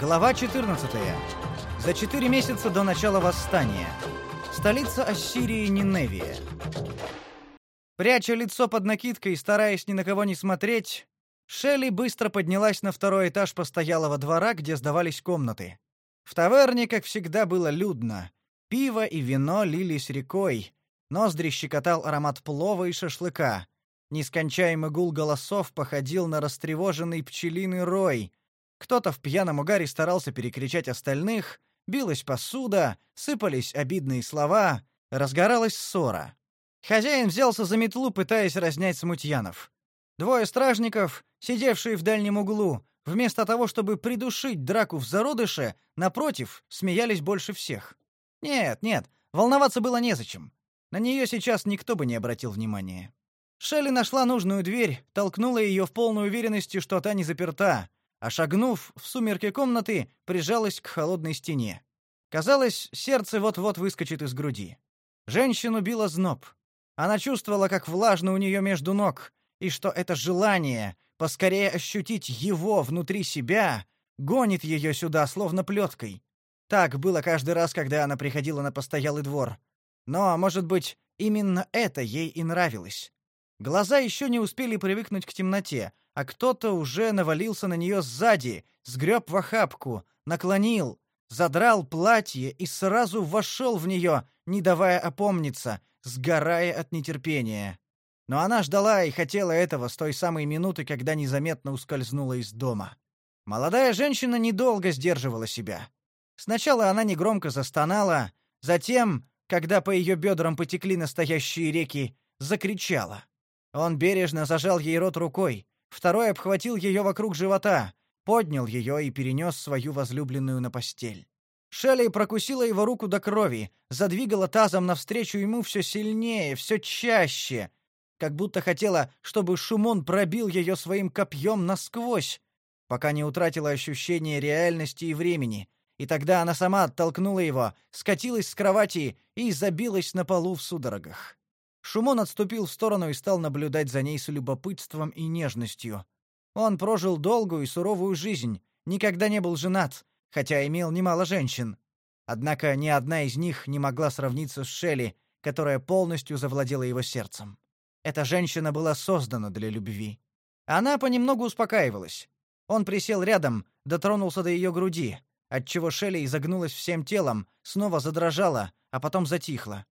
Глава 14. За четыре месяца до начала восстания. Столица Ассирии Ниневия. Пряча лицо под накидкой и стараясь ни на кого не смотреть, Шелли быстро поднялась на второй этаж постоялого двора, где сдавались комнаты. В таверне, как всегда, было людно. Пиво и вино лились рекой. Ноздри щекотал аромат плова и шашлыка. Нескончаемый гул голосов походил на растревоженный пчелиный рой — кто-то в пьяном угаре старался перекричать остальных, билась посуда, сыпались обидные слова, разгоралась ссора. Хозяин взялся за метлу, пытаясь разнять смутьянов. Двое стражников, сидевшие в дальнем углу, вместо того, чтобы придушить драку в зародыше, напротив, смеялись больше всех. Нет, нет, волноваться было незачем. На нее сейчас никто бы не обратил внимания. Шелли нашла нужную дверь, толкнула ее в полной уверенности, что та не заперта, а шагнув в сумерки комнаты, прижалась к холодной стене. Казалось, сердце вот-вот выскочит из груди. Женщину било зноб. Она чувствовала, как влажно у нее между ног, и что это желание поскорее ощутить его внутри себя гонит ее сюда словно плеткой. Так было каждый раз, когда она приходила на постоялый двор. Но, может быть, именно это ей и нравилось. Глаза еще не успели привыкнуть к темноте, а кто-то уже навалился на нее сзади, сгреб в охапку, наклонил, задрал платье и сразу вошел в нее, не давая опомниться, сгорая от нетерпения. Но она ждала и хотела этого с той самой минуты, когда незаметно ускользнула из дома. Молодая женщина недолго сдерживала себя. Сначала она негромко застонала, затем, когда по ее бедрам потекли настоящие реки, закричала. Он бережно зажал ей рот рукой, второй обхватил ее вокруг живота, поднял ее и перенес свою возлюбленную на постель. Шелли прокусила его руку до крови, задвигала тазом навстречу ему все сильнее, все чаще, как будто хотела, чтобы Шумон пробил ее своим копьем насквозь, пока не утратила ощущение реальности и времени. И тогда она сама оттолкнула его, скатилась с кровати и забилась на полу в судорогах. Шумон отступил в сторону и стал наблюдать за ней с любопытством и нежностью. Он прожил долгую и суровую жизнь, никогда не был женат, хотя имел немало женщин. Однако ни одна из них не могла сравниться с Шелли, которая полностью завладела его сердцем. Эта женщина была создана для любви. Она понемногу успокаивалась. Он присел рядом, дотронулся до ее груди, отчего Шелли изогнулась всем телом, снова задрожала, а потом затихла.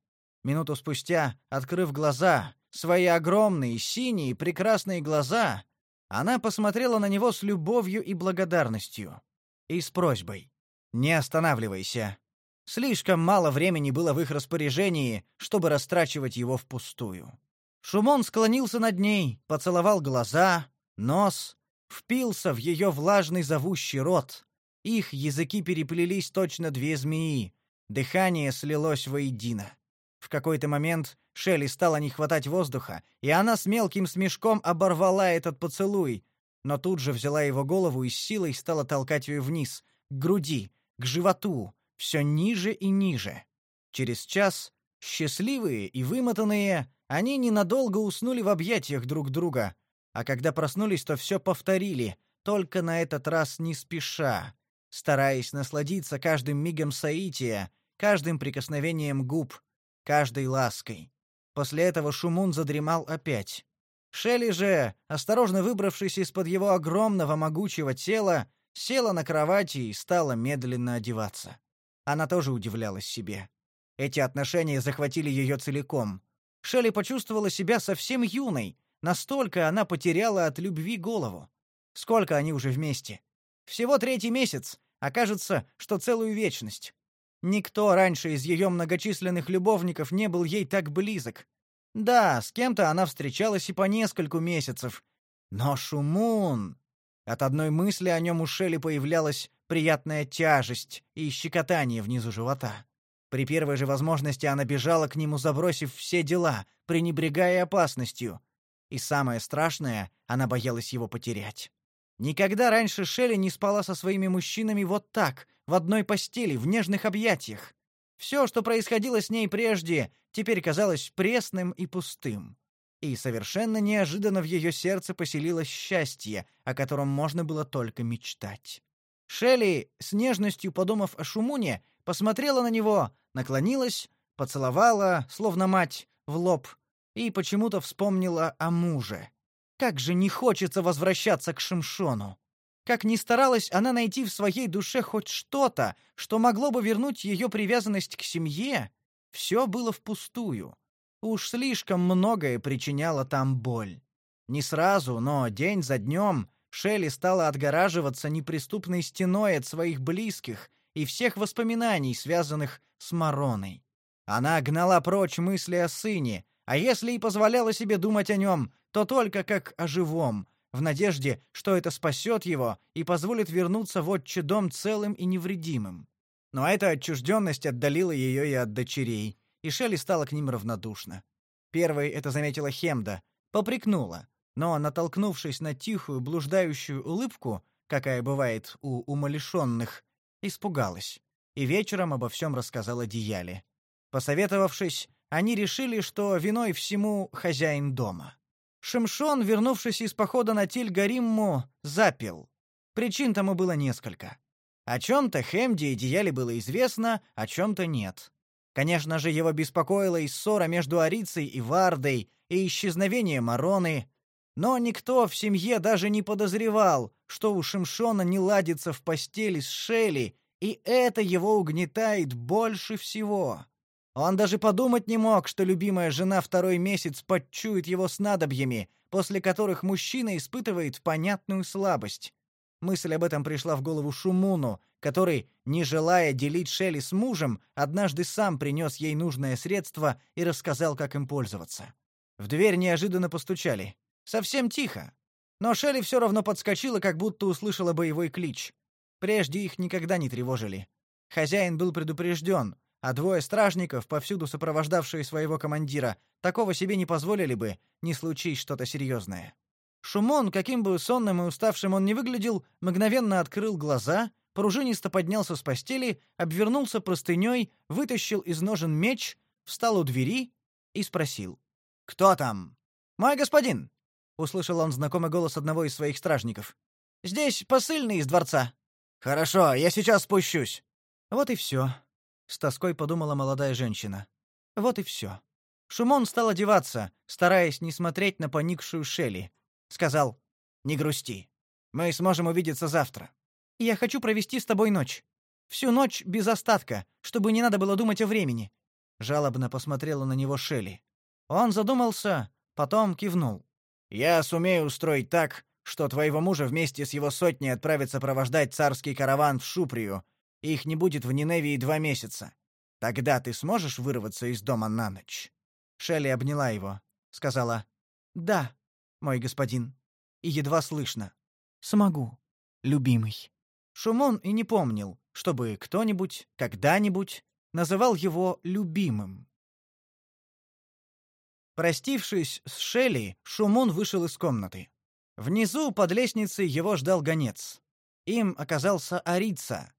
Минуту спустя, открыв глаза, свои огромные, синие, прекрасные глаза, она посмотрела на него с любовью и благодарностью. И с просьбой. «Не останавливайся». Слишком мало времени было в их распоряжении, чтобы растрачивать его впустую. Шумон склонился над ней, поцеловал глаза, нос, впился в ее влажный зовущий рот. Их языки переплелись точно две змеи. Дыхание слилось воедино. В какой-то момент Шелли стало не хватать воздуха, и она с мелким смешком оборвала этот поцелуй, но тут же взяла его голову и с силой стала толкать ее вниз, к груди, к животу, все ниже и ниже. Через час, счастливые и вымотанные, они ненадолго уснули в объятиях друг друга, а когда проснулись, то все повторили, только на этот раз не спеша, стараясь насладиться каждым мигом соития, каждым прикосновением губ, каждой лаской. После этого Шумун задремал опять. Шелли же, осторожно выбравшись из-под его огромного могучего тела, села на кровати и стала медленно одеваться. Она тоже удивлялась себе. Эти отношения захватили ее целиком. Шелли почувствовала себя совсем юной, настолько она потеряла от любви голову. Сколько они уже вместе? Всего третий месяц, а кажется, что целую вечность. Никто раньше из ее многочисленных любовников не был ей так близок. Да, с кем-то она встречалась и по нескольку месяцев. Но Шумун... От одной мысли о нем у Шелли появлялась приятная тяжесть и щекотание внизу живота. При первой же возможности она бежала к нему, забросив все дела, пренебрегая опасностью. И самое страшное, она боялась его потерять. Никогда раньше Шелли не спала со своими мужчинами вот так, в одной постели, в нежных объятиях. Все, что происходило с ней прежде, теперь казалось пресным и пустым. И совершенно неожиданно в ее сердце поселилось счастье, о котором можно было только мечтать. Шелли, с нежностью подумав о Шумуне, посмотрела на него, наклонилась, поцеловала, словно мать, в лоб, и почему-то вспомнила о муже. Как же не хочется возвращаться к Шимшону. Как ни старалась она найти в своей душе хоть что-то, что могло бы вернуть ее привязанность к семье, все было впустую. Уж слишком многое причиняло там боль. Не сразу, но день за днем Шелли стала отгораживаться неприступной стеной от своих близких и всех воспоминаний, связанных с Мароной. Она гнала прочь мысли о сыне, а если и позволяла себе думать о нем, то только как о живом, в надежде, что это спасет его и позволит вернуться в отчий дом целым и невредимым. Но эта отчужденность отдалила ее и от дочерей, и Шелли стала к ним равнодушна. Первой это заметила Хемда, попрекнула, но, натолкнувшись на тихую, блуждающую улыбку, какая бывает у умалишенных, испугалась, и вечером обо всем рассказала Дияле. Посоветовавшись, они решили, что виной всему хозяин дома. Шимшон, вернувшись из похода на Тиль-Гаримму, запил. Причин тому было несколько. О чем-то Хемди и Дияле было известно, о чем-то нет. Конечно же, его беспокоила и ссора между Арицей и Вардой, и исчезновение Мароны, но никто в семье даже не подозревал, что у Шимшона не ладится в постели с Шелли, и это его угнетает больше всего. Он даже подумать не мог, что любимая жена второй месяц подчует его снадобьями, после которых мужчина испытывает понятную слабость. Мысль об этом пришла в голову Шумуну, который, не желая делить Шелли с мужем, однажды сам принес ей нужное средство и рассказал, как им пользоваться. В дверь неожиданно постучали. Совсем тихо. Но Шелли все равно подскочила, как будто услышала боевой клич. Прежде их никогда не тревожили. Хозяин был предупрежден, а двое стражников, повсюду сопровождавшие своего командира, такого себе не позволили бы, не случись что-то серьезное. Шумон, каким бы сонным и уставшим он ни выглядел, мгновенно открыл глаза, пружинисто поднялся с постели, обвернулся простыней, вытащил из ножен меч, встал у двери и спросил: "Кто там?" "Мой господин", услышал он знакомый голос одного из своих стражников. "Здесь посыльный из дворца". "Хорошо, я сейчас спущусь". Вот и все с тоской подумала молодая женщина. Вот и все. Шумон стал одеваться, стараясь не смотреть на поникшую Шелли. Сказал: "Не грусти. Мы сможем увидеться завтра. Я хочу провести с тобой ночь. Всю ночь без остатка, чтобы не надо было думать о времени". Жалобно посмотрела на него Шелли. Он задумался, потом кивнул. "Я сумею устроить так, что твоего мужа вместе с его сотней отправится провождать царский караван в Шуприю, их не будет в Ниневии два месяца. Тогда ты сможешь вырваться из дома на ночь?» Шелли обняла его, сказала «Да, мой господин». И едва слышно «Смогу, любимый». Шумон и не помнил, чтобы кто-нибудь когда-нибудь называл его любимым. Простившись с Шелли, Шумон вышел из комнаты. Внизу под лестницей его ждал гонец. Им оказался Арица,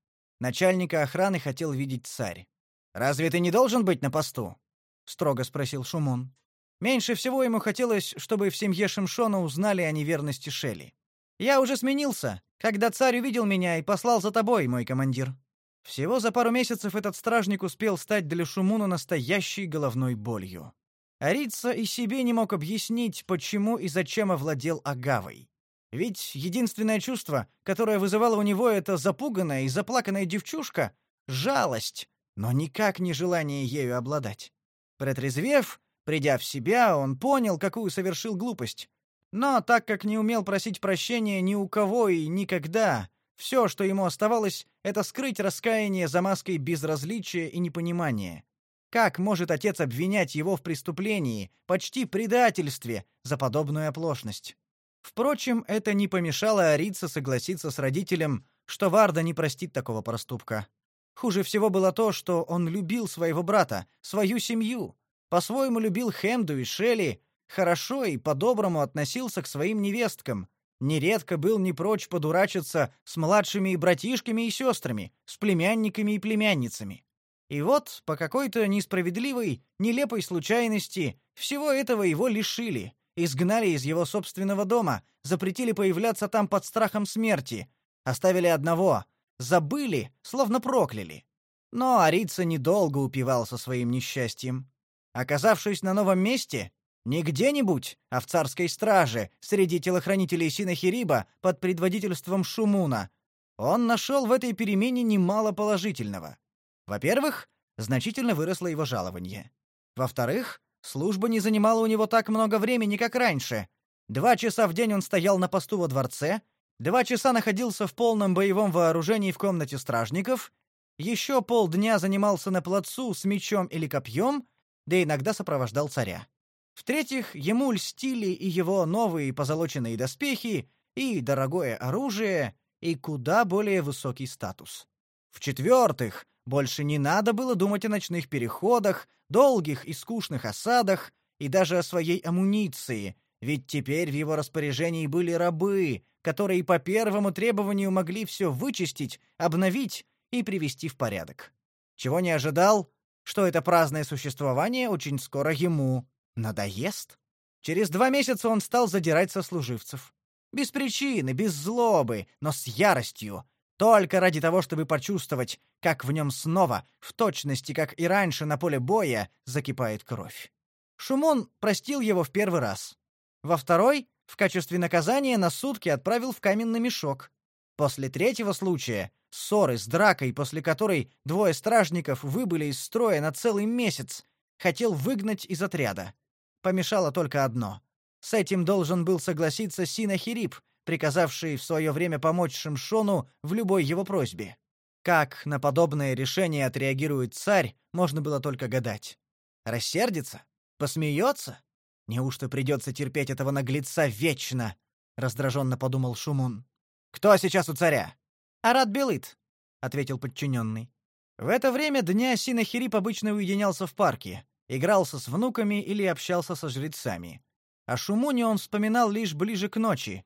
Начальника охраны хотел видеть царь. Разве ты не должен быть на посту? строго спросил Шумон. Меньше всего ему хотелось, чтобы в семье Шимшона узнали о неверности Шели. Я уже сменился, когда царь увидел меня и послал за тобой, мой командир. Всего за пару месяцев этот стражник успел стать для Шумуна настоящей головной болью. Арица и себе не мог объяснить, почему и зачем овладел Агавой. Ведь единственное чувство, которое вызывало у него это запуганная и заплаканная девчушка жалость, но никак не желание ею обладать. Протрезвев, придя в себя, он понял, какую совершил глупость. Но так как не умел просить прощения ни у кого и никогда, все, что ему оставалось, это скрыть раскаяние за маской безразличия и непонимания. Как может отец обвинять его в преступлении, почти предательстве за подобную оплошность? Впрочем, это не помешало Арице согласиться с родителем, что Варда не простит такого проступка. Хуже всего было то, что он любил своего брата, свою семью, по-своему любил Хемду и Шелли, хорошо и по-доброму относился к своим невесткам, нередко был не прочь подурачиться с младшими братишками и сестрами, с племянниками и племянницами. И вот, по какой-то несправедливой, нелепой случайности, всего этого его лишили, изгнали из его собственного дома, запретили появляться там под страхом смерти, оставили одного, забыли, словно прокляли. Но Арица недолго упивался своим несчастьем. Оказавшись на новом месте, не где-нибудь, а в царской страже, среди телохранителей Синахириба под предводительством Шумуна, он нашел в этой перемене немало положительного. Во-первых, значительно выросло его жалование. Во-вторых, служба не занимала у него так много времени, как раньше. Два часа в день он стоял на посту во дворце, два часа находился в полном боевом вооружении в комнате стражников, еще полдня занимался на плацу с мечом или копьем, да иногда сопровождал царя. В-третьих, ему льстили и его новые позолоченные доспехи, и дорогое оружие, и куда более высокий статус. В-четвертых, больше не надо было думать о ночных переходах, долгих и скучных осадах и даже о своей амуниции, ведь теперь в его распоряжении были рабы, которые по первому требованию могли все вычистить, обновить и привести в порядок. Чего не ожидал, что это праздное существование очень скоро ему надоест. Через два месяца он стал задирать сослуживцев. Без причины, без злобы, но с яростью, только ради того, чтобы почувствовать, как в нем снова, в точности, как и раньше на поле боя, закипает кровь. Шумон простил его в первый раз. Во второй, в качестве наказания, на сутки отправил в каменный мешок. После третьего случая, ссоры с дракой, после которой двое стражников выбыли из строя на целый месяц, хотел выгнать из отряда. Помешало только одно. С этим должен был согласиться Синахирип, приказавший в свое время помочь Шимшону в любой его просьбе. Как на подобное решение отреагирует царь, можно было только гадать. Рассердится? Посмеется? Неужто придется терпеть этого наглеца вечно? раздраженно подумал Шумун. Кто сейчас у царя? Арат Белыт, ответил подчиненный. В это время дня Синахирип обычно уединялся в парке, игрался с внуками или общался со жрецами. О Шумуне он вспоминал лишь ближе к ночи,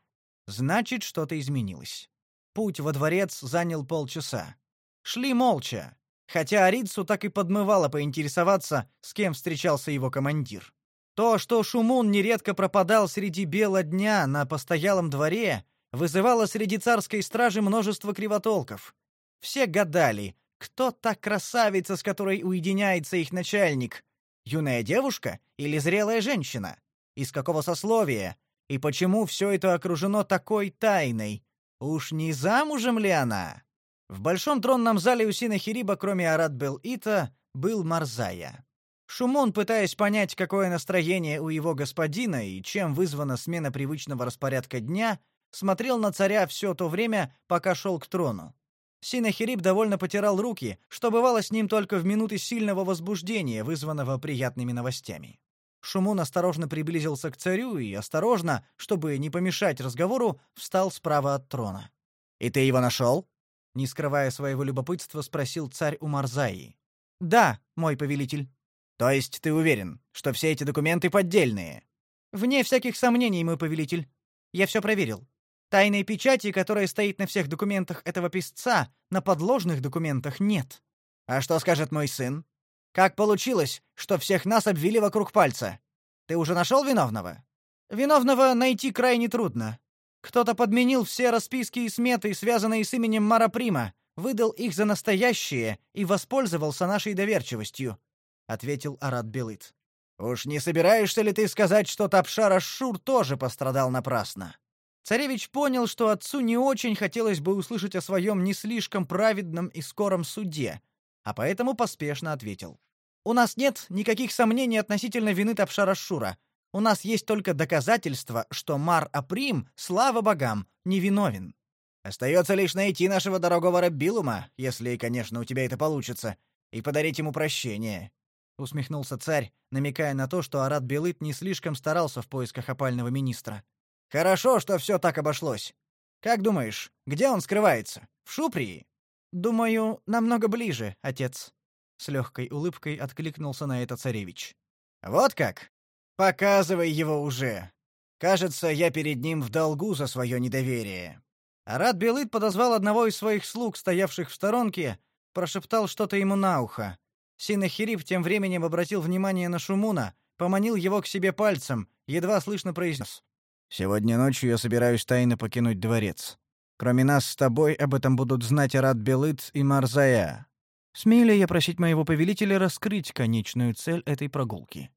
Значит, что-то изменилось. Путь во дворец занял полчаса. Шли молча, хотя Арицу так и подмывало поинтересоваться, с кем встречался его командир. То, что Шумун нередко пропадал среди бела дня на постоялом дворе, вызывало среди царской стражи множество кривотолков. Все гадали, кто та красавица, с которой уединяется их начальник? Юная девушка или зрелая женщина? Из какого сословия? И почему все это окружено такой тайной? Уж не замужем ли она? В большом тронном зале у Синахириба, кроме Арат-Бел-Ита, был Марзая. Шумон, пытаясь понять, какое настроение у его господина и чем вызвана смена привычного распорядка дня, смотрел на царя все то время, пока шел к трону. Синахириб довольно потирал руки, что бывало с ним только в минуты сильного возбуждения, вызванного приятными новостями. Шумун осторожно приблизился к царю и осторожно, чтобы не помешать разговору, встал справа от трона. «И ты его нашел?» Не скрывая своего любопытства, спросил царь у Марзаи. «Да, мой повелитель». «То есть ты уверен, что все эти документы поддельные?» «Вне всяких сомнений, мой повелитель. Я все проверил. Тайной печати, которая стоит на всех документах этого писца, на подложных документах нет». «А что скажет мой сын?» Как получилось, что всех нас обвели вокруг пальца? Ты уже нашел виновного? Виновного найти крайне трудно. Кто-то подменил все расписки и сметы, связанные с именем Мара Прима, выдал их за настоящие и воспользовался нашей доверчивостью, ответил Арат Белыт. Уж не собираешься ли ты сказать, что Тапшар Шур тоже пострадал напрасно? Царевич понял, что отцу не очень хотелось бы услышать о своем не слишком праведном и скором суде, а поэтому поспешно ответил: "У нас нет никаких сомнений относительно вины Тапшара-Шура. У нас есть только доказательства, что Мар Априм, слава богам, невиновен. Остается лишь найти нашего дорогого Раббилума, если, конечно, у тебя это получится, и подарить ему прощение", усмехнулся царь, намекая на то, что Арат Белыт не слишком старался в поисках опального министра. Хорошо, что все так обошлось. Как думаешь, где он скрывается? В Шуприи? Думаю, намного ближе, отец. С легкой улыбкой откликнулся на это царевич. Вот как? Показывай его уже. Кажется, я перед ним в долгу за свое недоверие. Арат Белыт подозвал одного из своих слуг, стоявших в сторонке, прошептал что-то ему на ухо. Синахирип тем временем обратил внимание на Шумуна, поманил его к себе пальцем, едва слышно произнес: "Сегодня ночью я собираюсь тайно покинуть дворец. Кроме нас с тобой об этом будут знать Арат Белыт и Марзая. Смею ли я просить моего повелителя раскрыть конечную цель этой прогулки?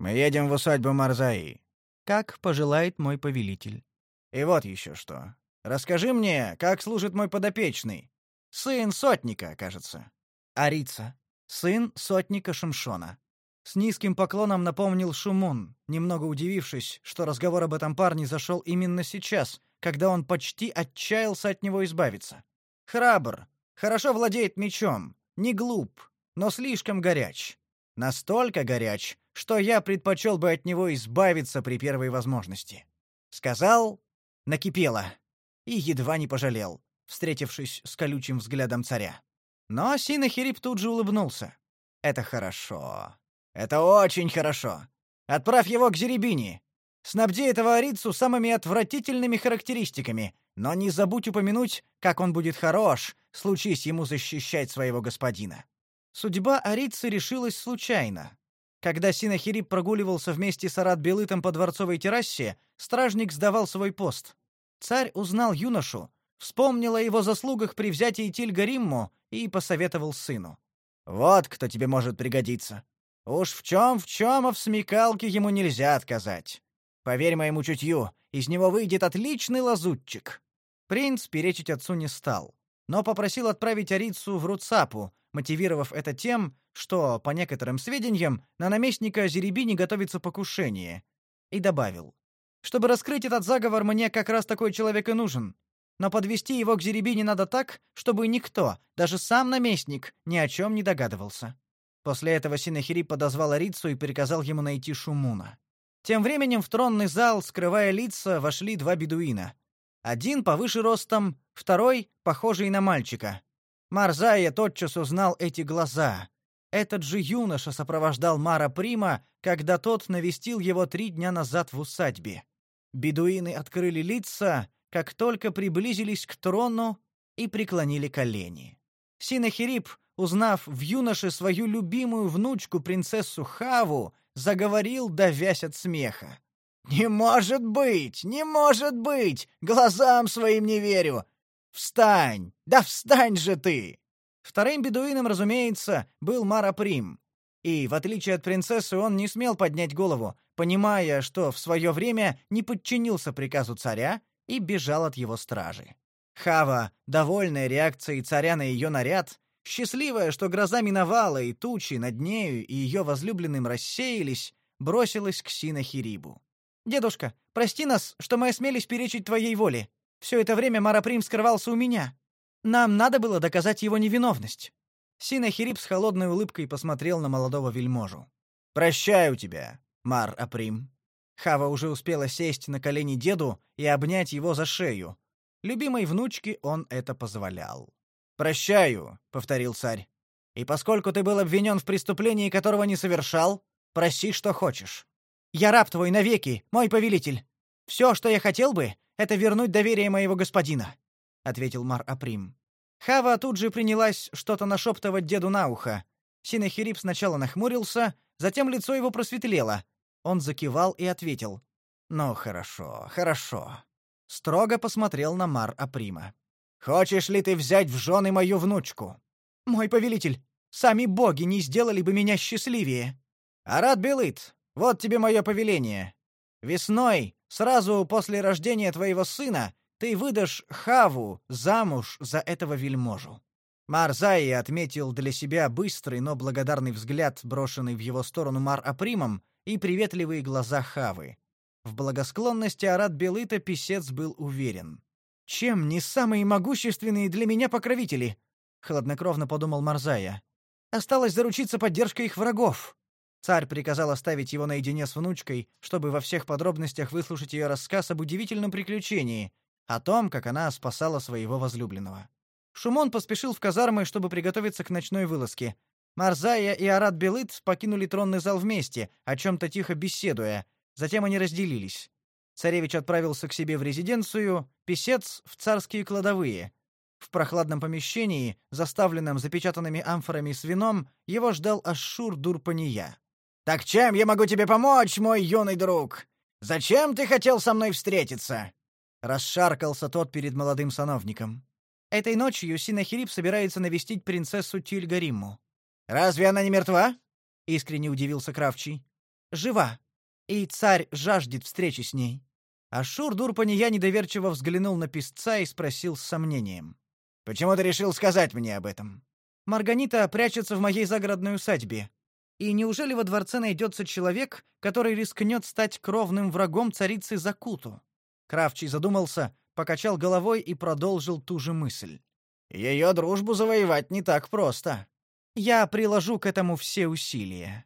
Мы едем в усадьбу Марзаи. Как пожелает мой повелитель. И вот еще что. Расскажи мне, как служит мой подопечный. Сын сотника, кажется. Арица. Сын сотника Шимшона. С низким поклоном напомнил Шумун, немного удивившись, что разговор об этом парне зашел именно сейчас, когда он почти отчаялся от него избавиться. Храбр, хорошо владеет мечом, не глуп, но слишком горяч. Настолько горяч, что я предпочел бы от него избавиться при первой возможности. Сказал, накипело, и едва не пожалел, встретившись с колючим взглядом царя. Но Синахирип тут же улыбнулся. «Это хорошо. Это очень хорошо. Отправь его к Зеребине. Снабди этого арицу самыми отвратительными характеристиками, но не забудь упомянуть, как он будет хорош, случись ему защищать своего господина». Судьба арицы решилась случайно. Когда Синахирип прогуливался вместе с Арат-Белытом по дворцовой террасе, стражник сдавал свой пост. Царь узнал юношу, вспомнил о его заслугах при взятии Тильгаримму и посоветовал сыну. «Вот кто тебе может пригодиться. Уж в чем в чем, а в смекалке ему нельзя отказать. Поверь моему чутью, из него выйдет отличный лазутчик». Принц перечить отцу не стал, но попросил отправить Арицу в Руцапу, мотивировав это тем, что, по некоторым сведениям, на наместника Зеребини готовится покушение, и добавил: "Чтобы раскрыть этот заговор, мне как раз такой человек и нужен но подвести его к Зеребине надо так, чтобы никто, даже сам наместник, ни о чем не догадывался. После этого Синахирип подозвал Арицу и приказал ему найти Шумуна. Тем временем в тронный зал, скрывая лица, вошли два бедуина. Один повыше ростом, второй похожий на мальчика. Марзая тотчас узнал эти глаза. Этот же юноша сопровождал Мара Прима, когда тот навестил его три дня назад в усадьбе. Бедуины открыли лица, как только приблизились к трону и преклонили колени. Синахирип, узнав в юноше свою любимую внучку принцессу Хаву, заговорил, давясь от смеха. «Не может быть! Не может быть! Глазам своим не верю! Встань! Да встань же ты!» Вторым бедуином, разумеется, был Мараприм. И, в отличие от принцессы, он не смел поднять голову, понимая, что в свое время не подчинился приказу царя и бежал от его стражи. Хава, довольная реакцией царя на ее наряд, счастливая, что гроза миновала и тучи над нею и ее возлюбленным рассеялись, бросилась к Синахирибу. «Дедушка, прости нас, что мы осмелись перечить твоей воле. Все это время Мараприм скрывался у меня. Нам надо было доказать его невиновность». Синахириб с холодной улыбкой посмотрел на молодого вельможу. «Прощаю тебя, Мар-Априм. Хава уже успела сесть на колени деду и обнять его за шею. Любимой внучке он это позволял. «Прощаю», — повторил царь. «И поскольку ты был обвинен в преступлении, которого не совершал, проси, что хочешь. Я раб твой навеки, мой повелитель. Все, что я хотел бы, это вернуть доверие моего господина», — ответил Мар Априм. Хава тут же принялась что-то нашептывать деду на ухо. Синахирип сначала нахмурился, затем лицо его просветлело, он закивал и ответил: "Ну хорошо, хорошо". Строго посмотрел на Мар Априма. "Хочешь ли ты взять в жены мою внучку?" "Мой повелитель, сами боги не сделали бы меня счастливее". "Арат Белыт, вот тебе мое повеление. Весной, сразу после рождения твоего сына, ты выдашь Хаву замуж за этого вельможу". Марзаи отметил для себя быстрый, но благодарный взгляд, брошенный в его сторону Мар Апримом, и приветливые глаза Хавы. В благосклонности Арат Белыта писец был уверен. «Чем не самые могущественные для меня покровители?» — хладнокровно подумал Марзая. «Осталось заручиться поддержкой их врагов». Царь приказал оставить его наедине с внучкой, чтобы во всех подробностях выслушать ее рассказ об удивительном приключении, о том, как она спасала своего возлюбленного. Шумон поспешил в казармы, чтобы приготовиться к ночной вылазке, Марзая и Арат Белыт покинули тронный зал вместе, о чем-то тихо беседуя. Затем они разделились. Царевич отправился к себе в резиденцию, писец — в царские кладовые. В прохладном помещении, заставленном запечатанными амфорами с вином, его ждал Ашшур Дурпания. «Так чем я могу тебе помочь, мой юный друг? Зачем ты хотел со мной встретиться?» Расшаркался тот перед молодым сановником. Этой ночью Синахирип собирается навестить принцессу Тильгариму. Разве она не мертва? искренне удивился Кравчий. Жива. И царь жаждет встречи с ней. Ашур Дурпания недоверчиво взглянул на писца и спросил с сомнением: "Почему ты решил сказать мне об этом?" Марганита прячется в моей загородной усадьбе. И неужели во дворце найдется человек, который рискнет стать кровным врагом царицы Закуту? Кравчий задумался, покачал головой и продолжил ту же мысль. Ее дружбу завоевать не так просто. Я приложу к этому все усилия.